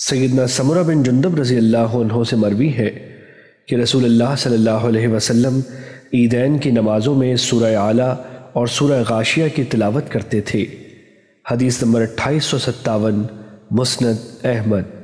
سیدنا سمرہ بن جندب رضی اللہ عنہ سے مروی ہے کہ رسول اللہ صلی اللہ علیہ وسلم عیدین کی نمازوں میں سورہ اعلیٰ اور سورہ غاشیہ کی تلاوت کرتے تھے۔ حدیث نمبر اٹھائیس سو ستاون، مسند احمد۔